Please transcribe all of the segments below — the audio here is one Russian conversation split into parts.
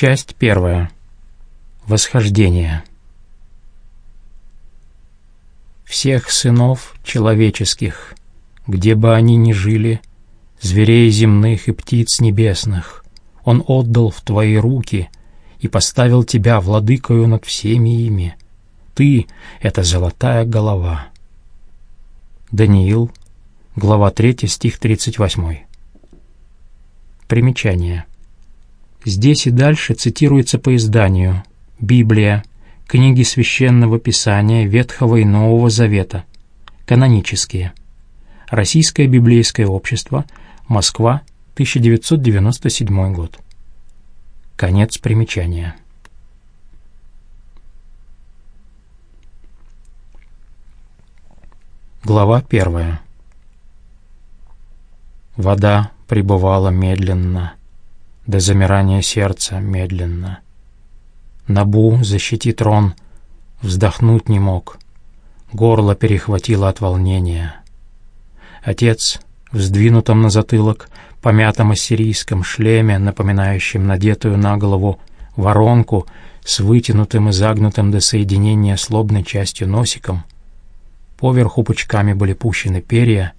Часть первая. Восхождение. Всех сынов человеческих, где бы они ни жили, зверей земных и птиц небесных, Он отдал в твои руки и поставил тебя владыкою над всеми ими. Ты — это золотая голова. Даниил, глава 3, стих 38. Примечание. Здесь и дальше цитируется по изданию «Библия», книги Священного Писания Ветхого и Нового Завета, канонические. Российское библейское общество, Москва, 1997 год. Конец примечания. Глава первая. Вода пребывала медленно, до замирания сердца медленно. Набу, защити трон, вздохнуть не мог. Горло перехватило от волнения. Отец, в на затылок, помятом ассирийском шлеме, напоминающем надетую на голову воронку с вытянутым и загнутым до соединения с лобной частью носиком, поверху пучками были пущены перья,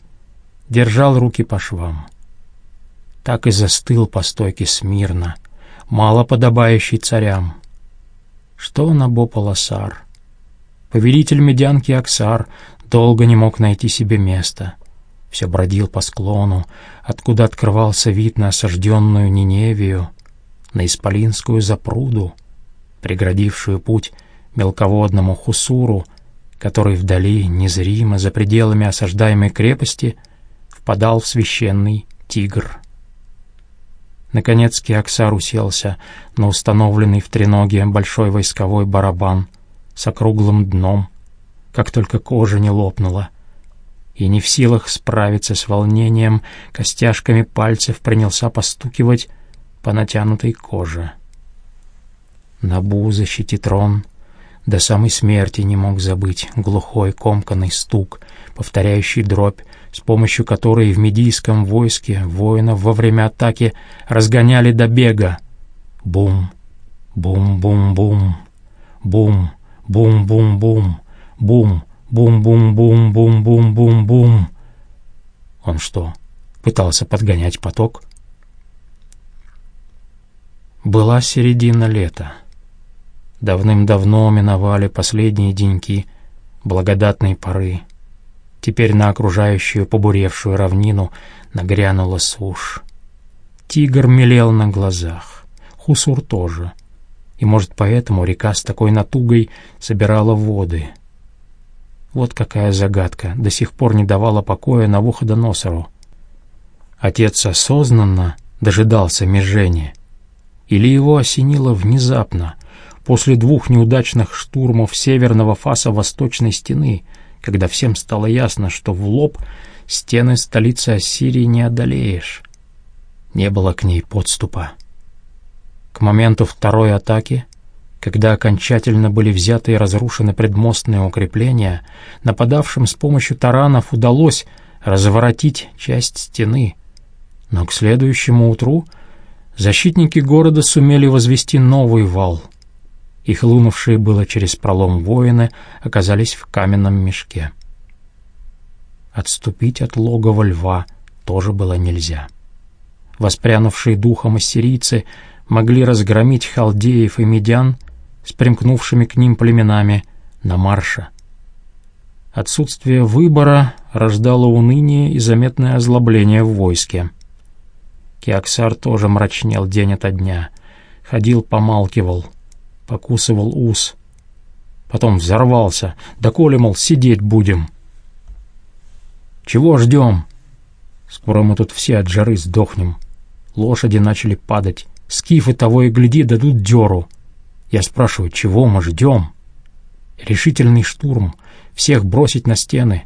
держал руки по швам так и застыл по стойке смирно, мало подобающий царям. Что набопал Асар? Повелитель медянки Аксар долго не мог найти себе места. Все бродил по склону, откуда открывался вид на осажденную Ниневию, на Исполинскую запруду, преградившую путь мелководному Хусуру, который вдали, незримо, за пределами осаждаемой крепости, впадал в священный Тигр. Наконец Киаксар уселся на установленный в треноге большой войсковой барабан с округлым дном, как только кожа не лопнула. И не в силах справиться с волнением, костяшками пальцев принялся постукивать по натянутой коже. Набу защити трон, до самой смерти не мог забыть глухой комканный стук, повторяющий дробь с помощью которой в медийском войске воинов во время атаки разгоняли до бега. Бум, бум-бум-бум, бум, бум-бум-бум, бум, бум-бум-бум-бум-бум-бум-бум. Он что, пытался подгонять поток? Была середина лета. Давным-давно миновали последние деньки благодатной поры. Теперь на окружающую побуревшую равнину нагрянула сушь. Тигр мелел на глазах, Хусур тоже. И, может, поэтому река с такой натугой собирала воды. Вот какая загадка до сих пор не давала покоя Навуходоносору. Отец осознанно дожидался межения. Или его осенило внезапно, после двух неудачных штурмов северного фаса восточной стены — когда всем стало ясно, что в лоб стены столицы Ассирии не одолеешь. Не было к ней подступа. К моменту второй атаки, когда окончательно были взяты и разрушены предмостные укрепления, нападавшим с помощью таранов удалось разворотить часть стены. Но к следующему утру защитники города сумели возвести новый вал — и хлынувшие было через пролом воины оказались в каменном мешке. Отступить от логова льва тоже было нельзя. Воспрянувшие духом ассирийцы могли разгромить халдеев и медян с примкнувшими к ним племенами на марше. Отсутствие выбора рождало уныние и заметное озлобление в войске. Киаксар тоже мрачнел день ото дня, ходил, помалкивал — покусывал ус. Потом взорвался. Да коли, мол, сидеть будем. Чего ждем? Скоро мы тут все от жары сдохнем. Лошади начали падать. Скифы того и гляди дадут дёру. Я спрашиваю, чего мы ждем? Решительный штурм. Всех бросить на стены.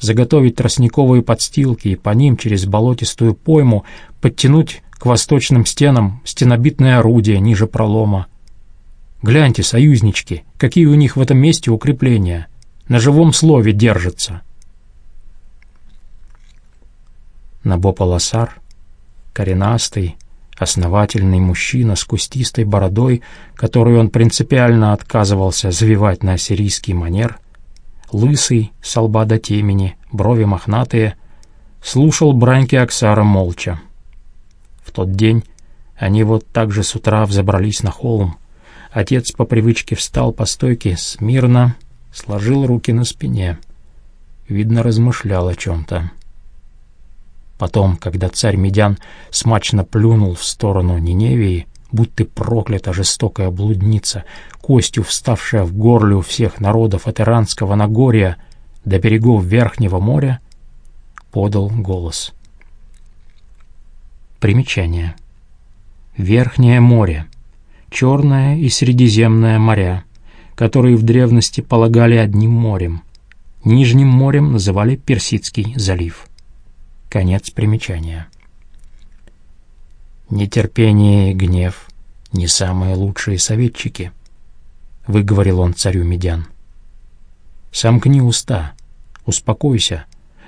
Заготовить тростниковые подстилки и по ним через болотистую пойму подтянуть к восточным стенам стенобитное орудие ниже пролома. Гляньте, союзнички, какие у них в этом месте укрепления. На живом слове держатся. Набопаласар, коренастый, Основательный мужчина с кустистой бородой, которую он принципиально отказывался завивать на ассирийский манер, лысый, с лба до темени, брови мохнатые, слушал браньки Аксара молча. В тот день они вот так же с утра взобрались на холм. Отец по привычке встал по стойке смирно, сложил руки на спине. Видно, размышлял о чем-то. Потом, когда царь Медян смачно плюнул в сторону Ниневии, будь ты проклята, жестокая блудница, костью вставшая в горле у всех народов от Иранского Нагорья до берегов Верхнего моря, подал голос. Примечание. Верхнее море, Черное и Средиземное моря, которые в древности полагали одним морем. Нижним морем называли Персидский залив. Конец примечания. Нетерпение и гнев — не самые лучшие советчики, — выговорил он царю Медян. Сомкни уста, успокойся,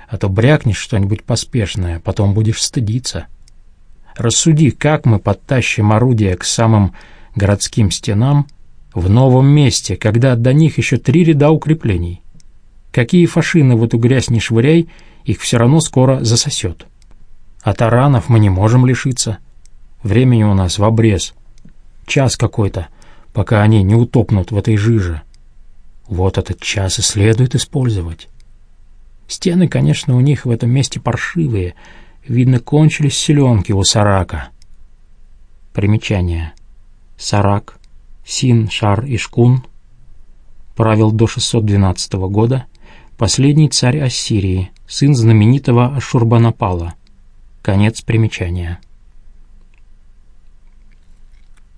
а то брякнешь что-нибудь поспешное, потом будешь стыдиться. Рассуди, как мы подтащим орудия к самым городским стенам в новом месте, когда до них еще три ряда укреплений. Какие фашины в эту грязь не швыряй — их все равно скоро засосет. А таранов мы не можем лишиться. Времени у нас в обрез. Час какой-то, пока они не утопнут в этой жиже. Вот этот час и следует использовать. Стены, конечно, у них в этом месте паршивые. Видно, кончились селенки у Сарака. Примечание. Сарак, Син, Шар и Шкун правил до 612 года, последний царь Ассирии, сын знаменитого Ашурбанапала. Конец примечания.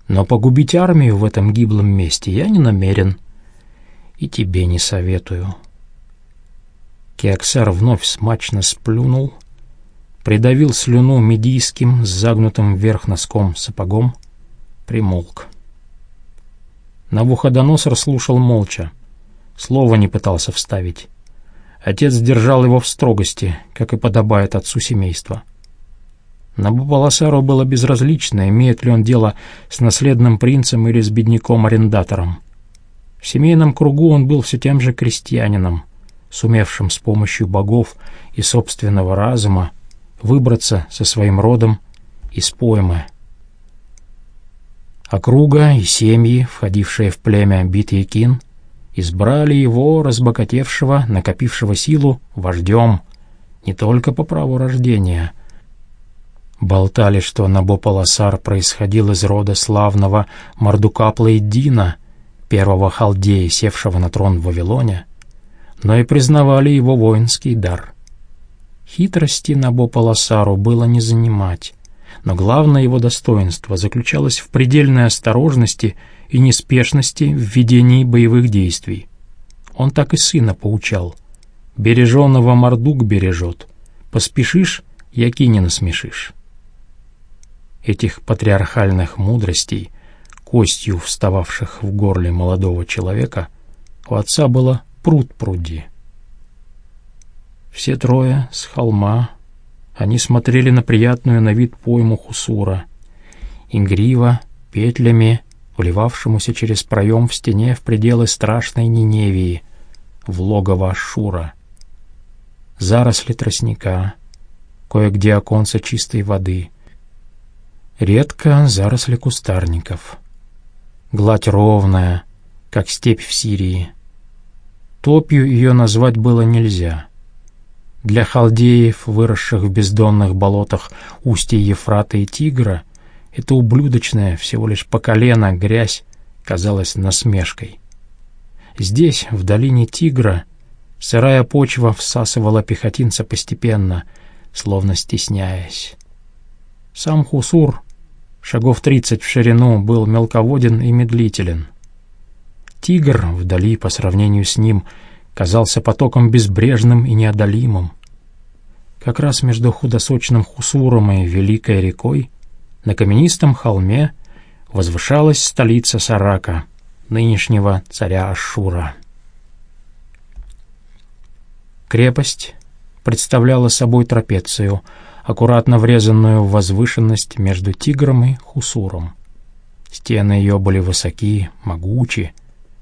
Но погубить армию в этом гиблом месте я не намерен. И тебе не советую. Кеоксар вновь смачно сплюнул, придавил слюну медийским с загнутым вверх носком сапогом, примолк. Навуходоносор слушал молча, слова не пытался вставить. Отец держал его в строгости, как и подобает отцу семейства. Набополосару было безразлично, имеет ли он дело с наследным принцем или с бедняком-арендатором. В семейном кругу он был все тем же крестьянином, сумевшим с помощью богов и собственного разума выбраться со своим родом из поймы. Округа и семьи, входившие в племя Бит-Якин, избрали его, разбогатевшего, накопившего силу, вождем, не только по праву рождения. Болтали, что Набополосар происходил из рода славного Мардукапла-Иддина, первого халдея, севшего на трон в Вавилоне, но и признавали его воинский дар. Хитрости Набополосару было не занимать, но главное его достоинство заключалось в предельной осторожности и неспешности в ведении боевых действий. Он так и сына поучал. «Береженого Мордук бережет. Поспешишь, яки не насмешишь». Этих патриархальных мудростей, костью встававших в горле молодого человека, у отца было пруд пруди. Все трое с холма, они смотрели на приятную на вид пойму Хусура, игриво, петлями вливавшемуся через проем в стене в пределы страшной Ниневии, в логово Шура. Заросли тростника, кое-где оконца чистой воды, редко заросли кустарников. Гладь ровная, как степь в Сирии. Топью ее назвать было нельзя. Для халдеев, выросших в бездонных болотах устья Ефрата и Тигра — эта ублюдочная, всего лишь по колено, грязь казалась насмешкой. Здесь, в долине Тигра, сырая почва всасывала пехотинца постепенно, словно стесняясь. Сам Хусур, шагов тридцать в ширину, был мелководен и медлителен. Тигр, вдали по сравнению с ним, казался потоком безбрежным и неодолимым. Как раз между худосочным Хусуром и Великой рекой на каменистом холме возвышалась столица Сарака, нынешнего царя Ашура. Крепость представляла собой трапецию, аккуратно врезанную в возвышенность между тигром и хусуром. Стены ее были высоки, могучи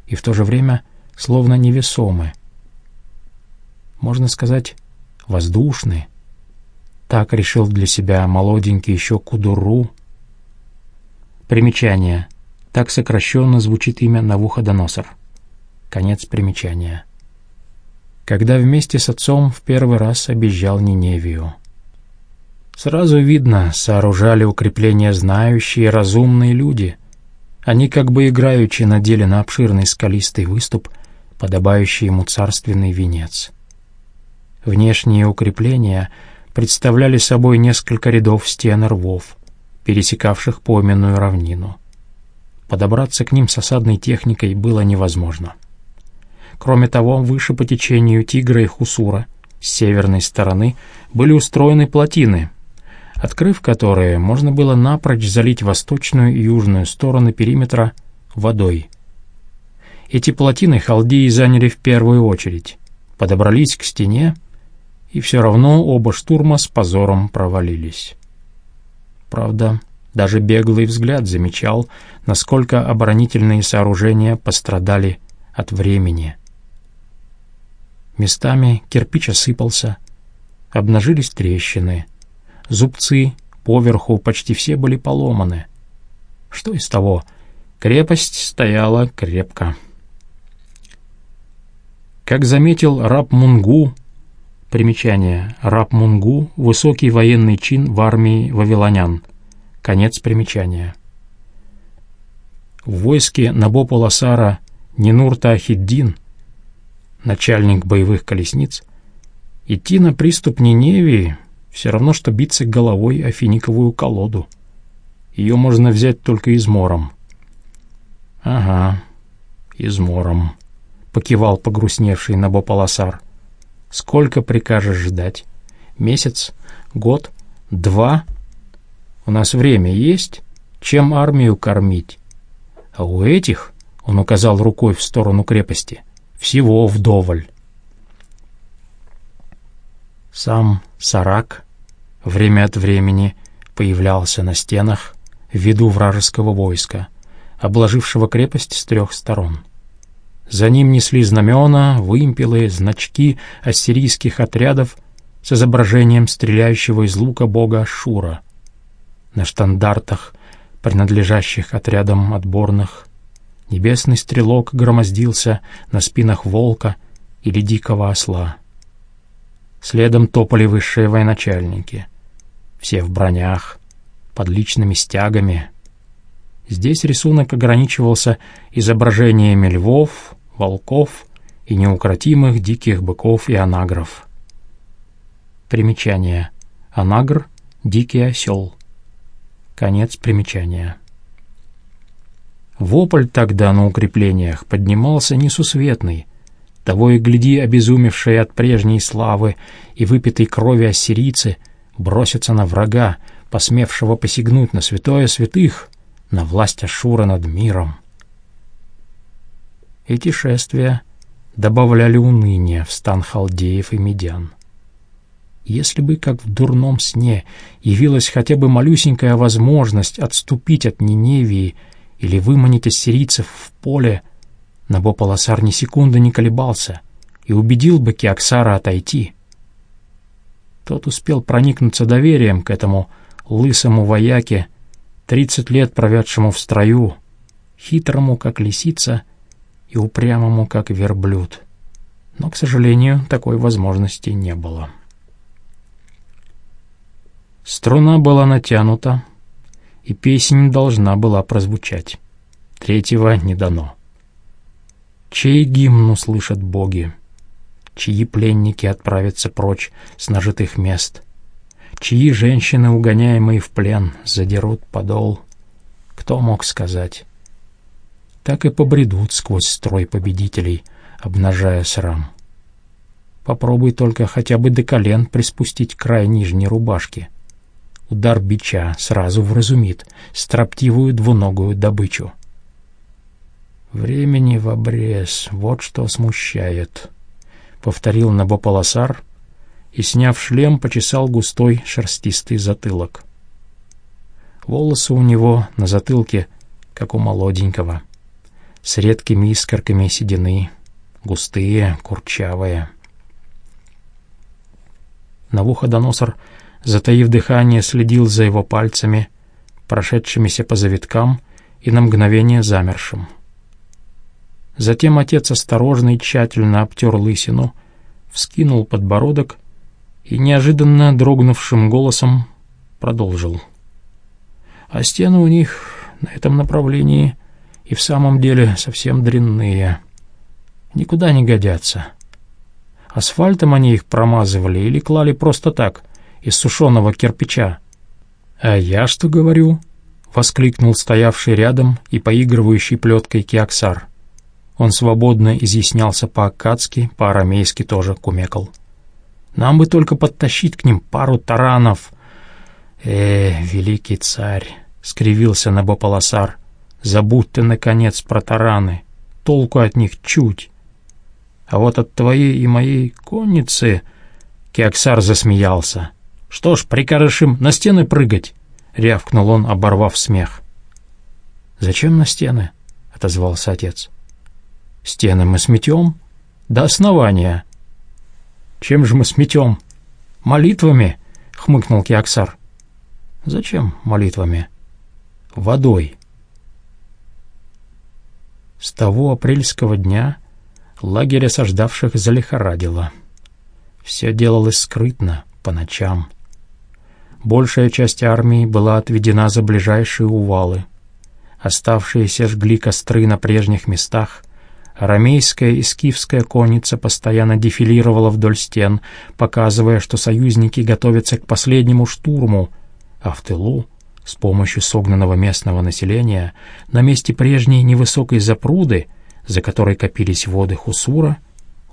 и в то же время словно невесомы. Можно сказать, воздушны. Так решил для себя молоденький еще Кудуру. Примечание. Так сокращенно звучит имя Навуходоносор. Конец примечания. Когда вместе с отцом в первый раз объезжал Ниневию. Сразу видно, сооружали укрепления знающие, разумные люди. Они как бы играючи надели на обширный скалистый выступ, подобающий ему царственный венец. Внешние укрепления представляли собой несколько рядов стен рвов, пересекавших поменную равнину. Подобраться к ним с осадной техникой было невозможно. Кроме того, выше по течению Тигра и Хусура, с северной стороны, были устроены плотины, открыв которые можно было напрочь залить восточную и южную стороны периметра водой. Эти плотины халдеи заняли в первую очередь, подобрались к стене, и все равно оба штурма с позором провалились. Правда, даже беглый взгляд замечал, насколько оборонительные сооружения пострадали от времени. Местами кирпич осыпался, обнажились трещины, зубцы поверху почти все были поломаны. Что из того? Крепость стояла крепко. Как заметил раб Мунгу, примечание, раб Мунгу — высокий военный чин в армии вавилонян — Конец примечания. В войске Набопу-Ласара Нинурта Хиддин, начальник боевых колесниц, идти на приступ Ниневии все равно, что биться головой о финиковую колоду. Ее можно взять только измором. «Ага, измором», — покивал погрустневший Набополосар. «Сколько прикажешь ждать? Месяц? Год? Два?» У нас время есть, чем армию кормить. А у этих, — он указал рукой в сторону крепости, — всего вдоволь. Сам Сарак время от времени появлялся на стенах в виду вражеского войска, обложившего крепость с трех сторон. За ним несли знамена, вымпелы, значки ассирийских отрядов с изображением стреляющего из лука бога Шура — на штандартах, принадлежащих отрядам отборных. Небесный стрелок громоздился на спинах волка или дикого осла. Следом топали высшие военачальники. Все в бронях, под личными стягами. Здесь рисунок ограничивался изображениями львов, волков и неукротимых диких быков и анагров. Примечание. Анагр — дикий осел. Конец примечания. Вопль тогда на укреплениях поднимался несусветный, того и гляди, обезумевшие от прежней славы и выпитой крови ассирийцы бросятся на врага, посмевшего посягнуть на святое святых, на власть Ашура над миром. Эти шествия добавляли уныния в стан халдеев и медян. Если бы, как в дурном сне, явилась хотя бы малюсенькая возможность отступить от Ниневии или выманить ассирийцев в поле, Набополосар ни секунды не колебался и убедил бы Кеоксара отойти. Тот успел проникнуться доверием к этому лысому вояке, тридцать лет проведшему в строю, хитрому, как лисица, и упрямому, как верблюд. Но, к сожалению, такой возможности не было. Струна была натянута, и песнь должна была прозвучать. Третьего не дано. Чей гимн услышат боги? Чьи пленники отправятся прочь с нажитых мест? Чьи женщины, угоняемые в плен, задерут подол? Кто мог сказать? Так и побредут сквозь строй победителей, обнажая срам. Попробуй только хотя бы до колен приспустить край нижней рубашки — Удар бича сразу вразумит строптивую двуногую добычу. «Времени в обрез, вот что смущает», — повторил Набополосар и, сняв шлем, почесал густой шерстистый затылок. Волосы у него на затылке, как у молоденького, с редкими искорками седины, густые, курчавые. Навуходоносор, затаив дыхание, следил за его пальцами, прошедшимися по завиткам и на мгновение замершим. Затем отец осторожно и тщательно обтер лысину, вскинул подбородок и неожиданно дрогнувшим голосом продолжил. А стены у них на этом направлении и в самом деле совсем дрянные. Никуда не годятся. Асфальтом они их промазывали или клали просто так, из сушеного кирпича. «А я что говорю?» — воскликнул стоявший рядом и поигрывающий плеткой Киаксар. Он свободно изъяснялся по-аккадски, по-арамейски тоже кумекал. «Нам бы только подтащить к ним пару таранов!» «Э, великий царь!» — скривился Набополосар. «Забудь ты, наконец, про тараны. Толку от них чуть. А вот от твоей и моей конницы...» Кеоксар засмеялся. «Что ж, прикажешь им на стены прыгать?» — рявкнул он, оборвав смех. «Зачем на стены?» — отозвался отец. «Стены мы сметем до основания». «Чем же мы сметем?» «Молитвами», — хмыкнул Кеоксар. «Зачем молитвами?» «Водой». С того апрельского дня лагерь осаждавших залихорадило. Все делалось скрытно, по ночам. Большая часть армии была отведена за ближайшие увалы. Оставшиеся жгли костры на прежних местах. Арамейская и скифская конница постоянно дефилировала вдоль стен, показывая, что союзники готовятся к последнему штурму, а в тылу, с помощью согнанного местного населения, на месте прежней невысокой запруды, за которой копились воды Хусура,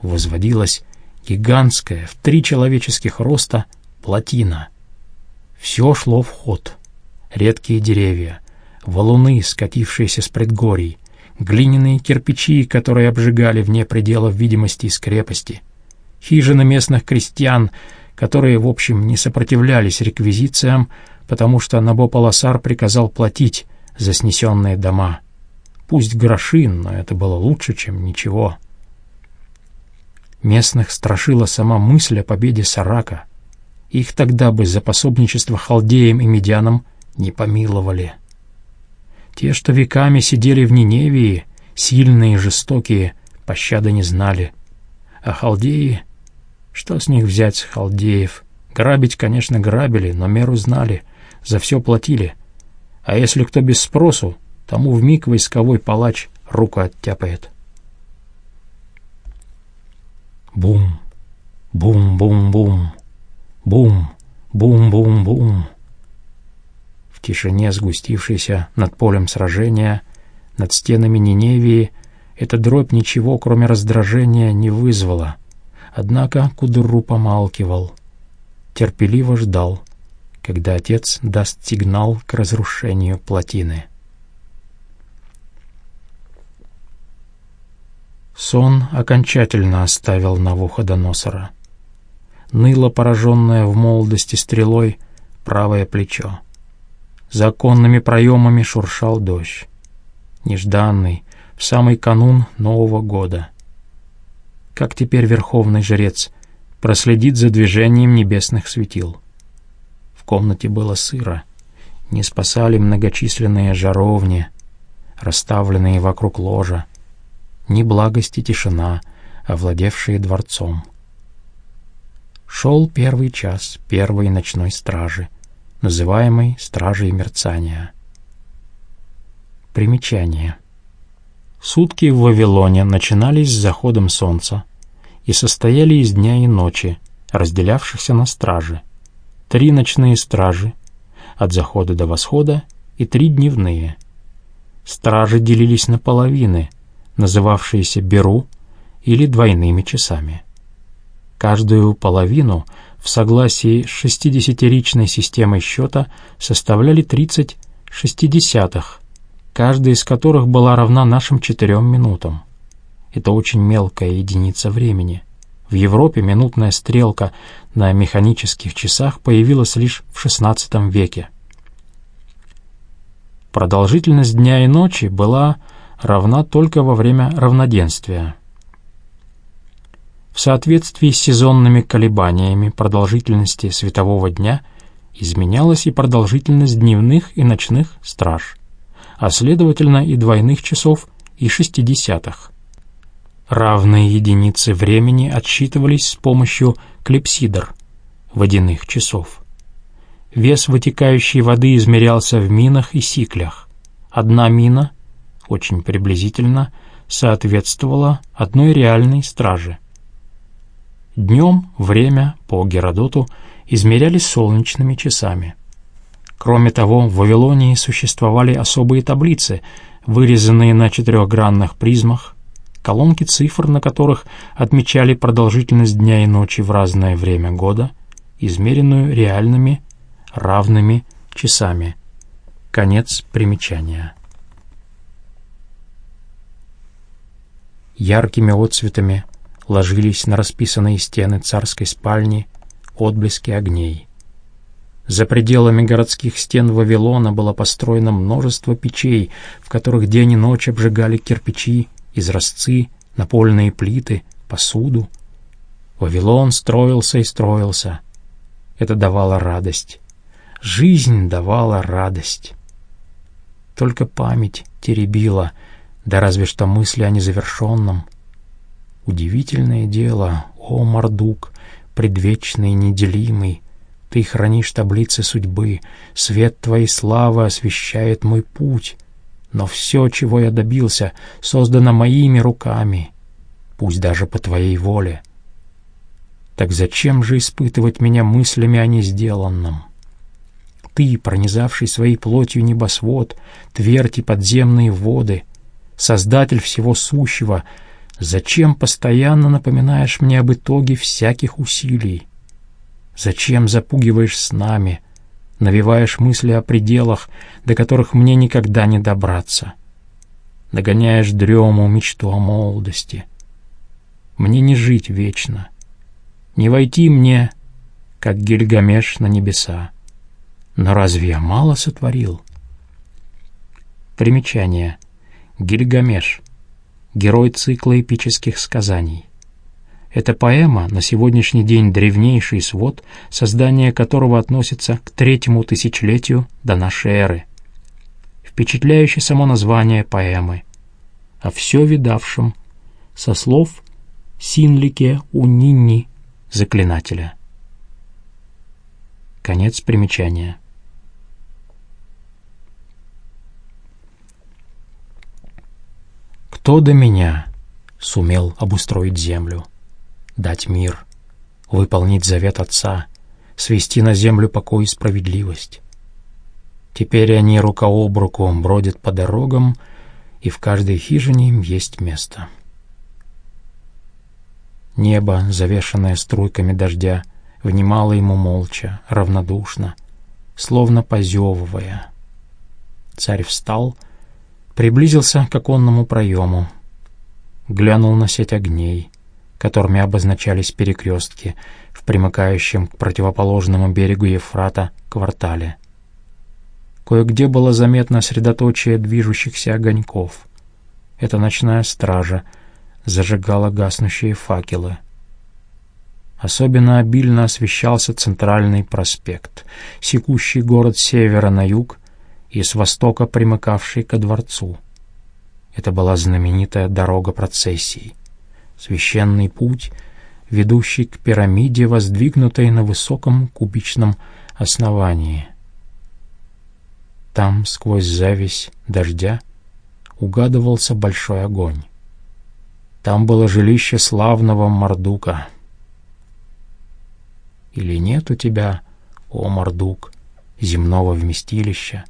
возводилась гигантская в три человеческих роста плотина — все шло в ход. Редкие деревья, валуны, скатившиеся с предгорий, глиняные кирпичи, которые обжигали вне пределов видимости из крепости, хижины местных крестьян, которые, в общем, не сопротивлялись реквизициям, потому что Набополосар приказал платить за снесенные дома. Пусть гроши, но это было лучше, чем ничего. Местных страшила сама мысль о победе Сарака — их тогда бы за пособничество халдеям и медянам не помиловали. Те, что веками сидели в Ниневии, сильные и жестокие, пощады не знали. А халдеи... Что с них взять, с халдеев? Грабить, конечно, грабили, но меру знали, за все платили. А если кто без спросу, тому вмиг войсковой палач руку оттяпает. Бум, бум-бум-бум. Бум, бум-бум-бум. В тишине, сгустившейся над полем сражения, над стенами Ниневии, эта дробь ничего, кроме раздражения, не вызвала. Однако Кудуру помалкивал, терпеливо ждал, когда отец даст сигнал к разрушению плотины. Сон окончательно оставил Навуходоносора ныло пораженное в молодости стрелой правое плечо. За оконными проемами шуршал дождь. Нежданный, в самый канун Нового года. Как теперь верховный жрец проследит за движением небесных светил? В комнате было сыро. Не спасали многочисленные жаровни, расставленные вокруг ложа. Ни благости тишина, овладевшие дворцом. Шел первый час первой ночной стражи, называемой «Стражей мерцания». Примечание. Сутки в Вавилоне начинались с заходом солнца и состояли из дня и ночи, разделявшихся на стражи. Три ночные стражи от захода до восхода и три дневные. Стражи делились на половины, называвшиеся Беру или двойными часами. Каждую половину в согласии с шестидесятиричной системой счета составляли 30 шестидесятых, каждая из которых была равна нашим четырем минутам. Это очень мелкая единица времени. В Европе минутная стрелка на механических часах появилась лишь в XVI веке. Продолжительность дня и ночи была равна только во время равноденствия. В соответствии с сезонными колебаниями продолжительности светового дня изменялась и продолжительность дневных и ночных страж, а следовательно и двойных часов и шестидесятых. Равные единицы времени отсчитывались с помощью клипсидр, водяных часов. Вес вытекающей воды измерялся в минах и сиклях. Одна мина, очень приблизительно, соответствовала одной реальной страже. Днем время по Геродоту измерялись солнечными часами. Кроме того, в Вавилонии существовали особые таблицы, вырезанные на четырехгранных призмах, колонки цифр, на которых отмечали продолжительность дня и ночи в разное время года, измеренную реальными равными часами. Конец примечания. Яркими отцветами ложились на расписанные стены царской спальни отблески огней. За пределами городских стен Вавилона было построено множество печей, в которых день и ночь обжигали кирпичи, изразцы, напольные плиты, посуду. Вавилон строился и строился. Это давало радость. Жизнь давала радость. Только память теребила, да разве что мысли о незавершенном. Удивительное дело, о Мардук, предвечный, неделимый, ты хранишь таблицы судьбы, свет твоей славы освещает мой путь. Но все, чего я добился, создано моими руками, пусть даже по твоей воле. Так зачем же испытывать меня мыслями о несделанном? Ты, пронизавший своей плотью небосвод, твердь подземные воды, создатель всего сущего, зачем постоянно напоминаешь мне об итоге всяких усилий? Зачем запугиваешь с нами — навеваешь мысли о пределах, до которых мне никогда не добраться. Нагоняешь дрему, мечту о молодости. Мне не жить вечно, не войти мне, как Гильгамеш на небеса. Но разве я мало сотворил? Примечание. Гильгамеш. Герой цикла эпических сказаний. Эта поэма на сегодняшний день древнейший свод, создание которого относится к третьему тысячелетию до нашей эры. Впечатляющее само название поэмы. О все видавшем, со слов Синлике Унинни, заклинателя. Конец примечания. Кто до меня сумел обустроить землю? дать мир, выполнить завет Отца, свести на землю покой и справедливость. Теперь они рука об руку бродят по дорогам, и в каждой хижине им есть место. Небо, завешенное струйками дождя, внимало ему молча, равнодушно, словно позевывая. Царь встал, приблизился к оконному проему, глянул на сеть огней, которыми обозначались перекрестки в примыкающем к противоположному берегу Ефрата квартале. Кое-где было заметно средоточие движущихся огоньков. Эта ночная стража зажигала гаснущие факелы. Особенно обильно освещался центральный проспект, секущий город севера на юг и с востока примыкавший ко дворцу. Это была знаменитая дорога процессий священный путь, ведущий к пирамиде, воздвигнутой на высоком кубичном основании. Там, сквозь зависть дождя, угадывался большой огонь. Там было жилище славного Мордука. Или нет у тебя, о Мордук, земного вместилища,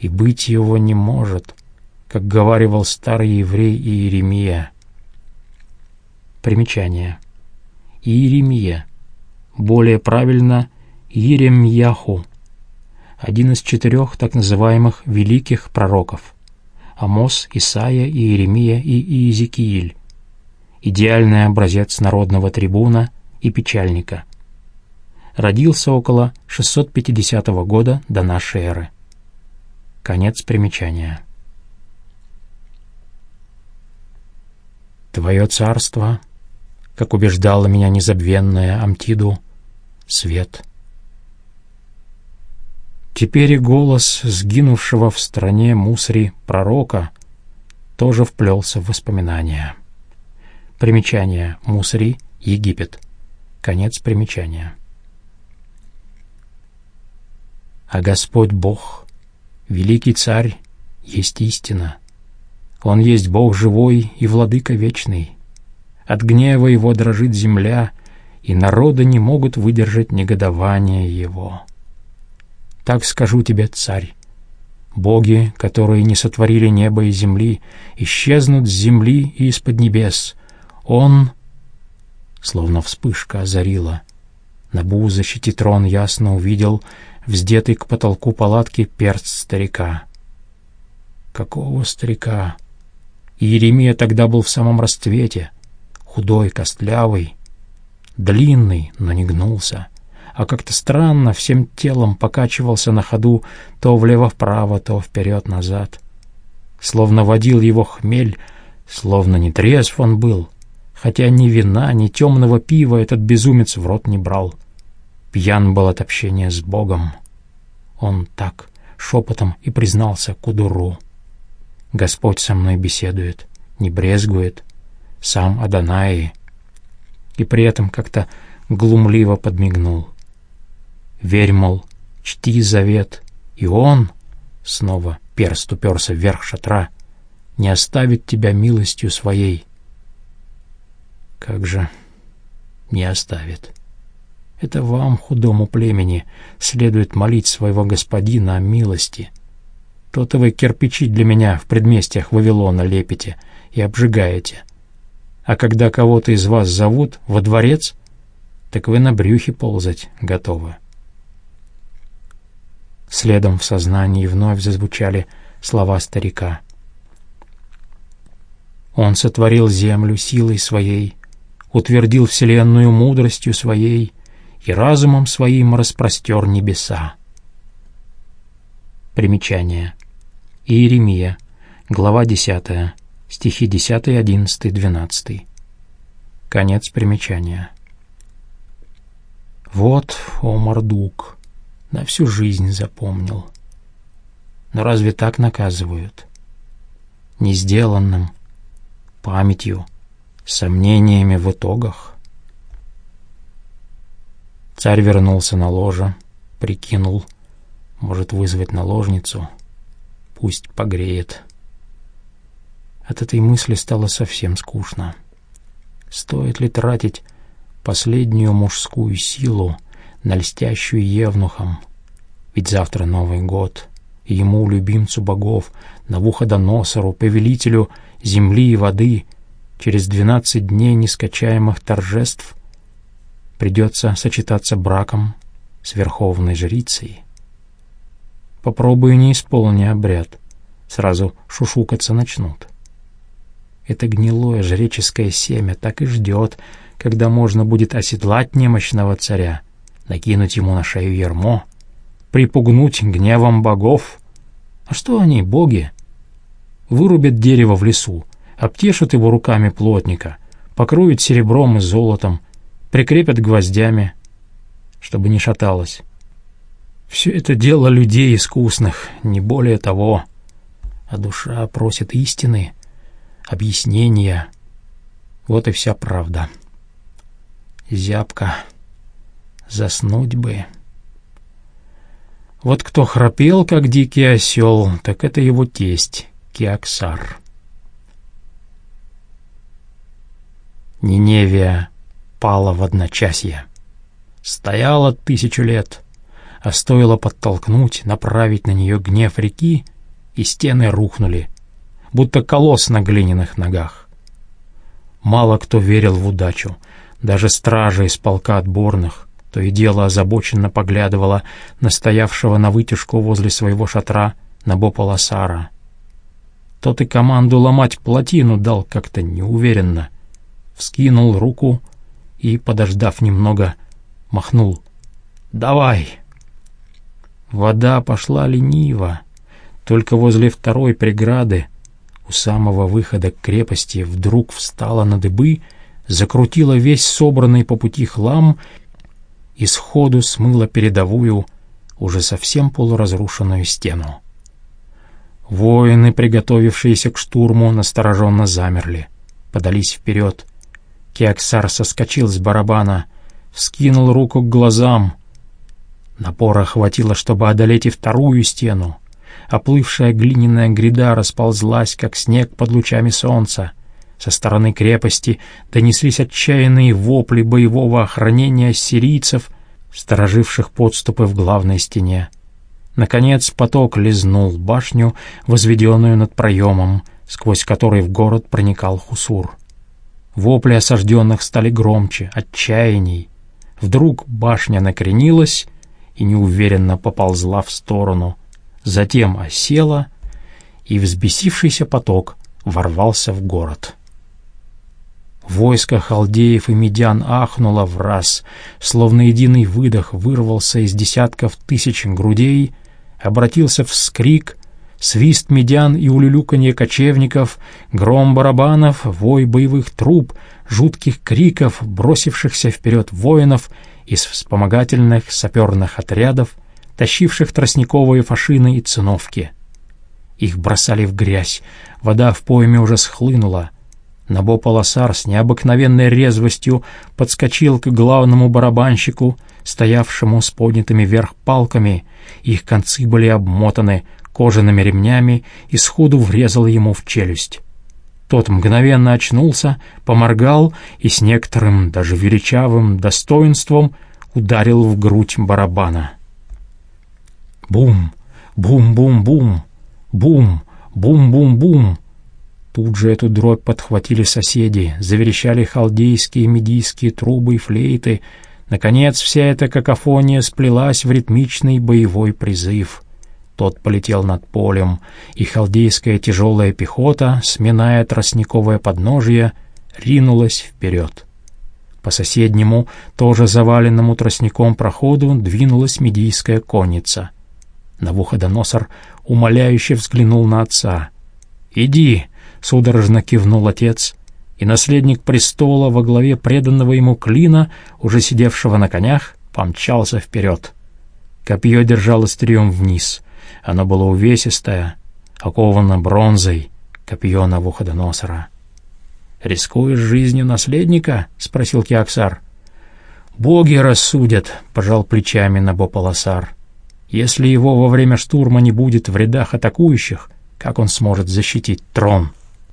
и быть его не может, как говаривал старый еврей Иеремия — Примечание. Иеремия. Более правильно, Иеремьяху. Один из четырех так называемых великих пророков. Амос, Исаия, Иеремия и Иезекииль. идеальный образец народного трибуна и печальника. Родился около 650 года до нашей эры. Конец примечания. Твое царство, как убеждала меня незабвенная Амтиду, свет. Теперь и голос сгинувшего в стране Мусри пророка тоже вплелся в воспоминания. Примечание. Мусри, Египет. Конец примечания. А Господь Бог, великий царь, есть истина. Он есть Бог живой и владыка вечный. От гнева его дрожит земля, и народы не могут выдержать негодование его. Так скажу тебе, царь, боги, которые не сотворили небо и земли, исчезнут с земли и из-под небес. Он, словно вспышка озарила, Набу защити трон ясно увидел вздетый к потолку палатки перст старика. Какого старика? Иеремия тогда был в самом расцвете, худой, костлявый, длинный, но не гнулся, а как-то странно всем телом покачивался на ходу то влево-вправо, то вперед-назад. Словно водил его хмель, словно не трезв он был, хотя ни вина, ни темного пива этот безумец в рот не брал. Пьян был от общения с Богом. Он так шепотом и признался Кудуру. Господь со мной беседует, не брезгует, сам Адонаи. И при этом как-то глумливо подмигнул. Верь, мол, чти завет, и он, снова перст уперся вверх шатра, не оставит тебя милостью своей. Как же не оставит? Это вам, худому племени, следует молить своего господина о милости — то-то вы кирпичи для меня в предместьях Вавилона лепите и обжигаете. А когда кого-то из вас зовут во дворец, так вы на брюхе ползать готовы. Следом в сознании вновь зазвучали слова старика. Он сотворил землю силой своей, утвердил вселенную мудростью своей и разумом своим распростер небеса. Примечание. Иеремия, глава 10, стихи 10, 11, 12. Конец примечания. Вот, о Мордук, на всю жизнь запомнил. Но разве так наказывают? Не сделанным, памятью, сомнениями в итогах? Царь вернулся на ложе, прикинул, может вызвать наложницу — Пусть погреет. От этой мысли стало совсем скучно. Стоит ли тратить последнюю мужскую силу на льстящую евнухам? Ведь завтра Новый год, ему, любимцу богов, Навуходоносору, повелителю земли и воды, через двенадцать дней нескачаемых торжеств придется сочетаться браком с верховной жрицей. Попробую не исполни обряд. Сразу шушукаться начнут. Это гнилое жреческое семя так и ждет, когда можно будет оседлать немощного царя, накинуть ему на шею ермо, припугнуть гневом богов. А что они, боги? Вырубят дерево в лесу, обтешат его руками плотника, покроют серебром и золотом, прикрепят гвоздями, чтобы не шаталось. Все это дело людей искусных, не более того. А душа просит истины, объяснения. Вот и вся правда. Зябко. Заснуть бы. Вот кто храпел, как дикий осел, так это его тесть, Киаксар. Ниневия пала в одночасье. Стояла тысячу лет — а стоило подтолкнуть, направить на нее гнев реки, и стены рухнули, будто колосс на глиняных ногах. Мало кто верил в удачу, даже стража из полка отборных, то и дело озабоченно поглядывала на стоявшего на вытяжку возле своего шатра Набопа Лосара. Тот и команду ломать плотину дал как-то неуверенно. Вскинул руку и, подождав немного, махнул. «Давай!» Вода пошла лениво. Только возле второй преграды, у самого выхода к крепости, вдруг встала на дыбы, закрутила весь собранный по пути хлам и сходу смыла передовую, уже совсем полуразрушенную стену. Воины, приготовившиеся к штурму, настороженно замерли, подались вперед. Кеоксар соскочил с барабана, вскинул руку к глазам. Напора хватило, чтобы одолеть и вторую стену. Оплывшая глиняная гряда расползлась, как снег под лучами солнца. Со стороны крепости донеслись отчаянные вопли боевого охранения сирийцев, стороживших подступы в главной стене. Наконец поток лизнул башню, возведенную над проемом, сквозь который в город проникал Хусур. Вопли осажденных стали громче, отчаянней. Вдруг башня накренилась и неуверенно поползла в сторону, затем осела, и взбесившийся поток ворвался в город. Войско халдеев и медян ахнуло в раз, словно единый выдох вырвался из десятков тысяч грудей, обратился в скрик, свист медян и улюлюканье кочевников, гром барабанов, вой боевых труб, жутких криков, бросившихся вперед воинов из вспомогательных саперных отрядов, тащивших тростниковые фашины и циновки. Их бросали в грязь, вода в пойме уже схлынула. Набо-полосар с необыкновенной резвостью подскочил к главному барабанщику, стоявшему с поднятыми вверх палками, их концы были обмотаны кожаными ремнями и сходу врезал ему в челюсть. Тот мгновенно очнулся, поморгал и с некоторым, даже величавым достоинством ударил в грудь барабана. Бум! Бум-бум-бум! Бум! Бум-бум-бум! Тут же эту дробь подхватили соседи, заверещали халдейские медийские трубы и флейты. Наконец вся эта какофония сплелась в ритмичный боевой призыв — тот полетел над полем, и халдейская тяжелая пехота, сминая тростниковое подножье, ринулась вперед. По соседнему, тоже заваленному тростником проходу, двинулась медийская конница. Навуходоносор умоляюще взглянул на отца. «Иди!» — судорожно кивнул отец, и наследник престола во главе преданного ему клина, уже сидевшего на конях, помчался вперед. Копье держало стрием вниз — оно было увесистое, оковано бронзой, копье на Навуходоносора. «Рискуешь жизнью наследника?» — спросил Киаксар. «Боги рассудят», — пожал плечами Набополосар. «Если его во время штурма не будет в рядах атакующих, как он сможет защитить трон?»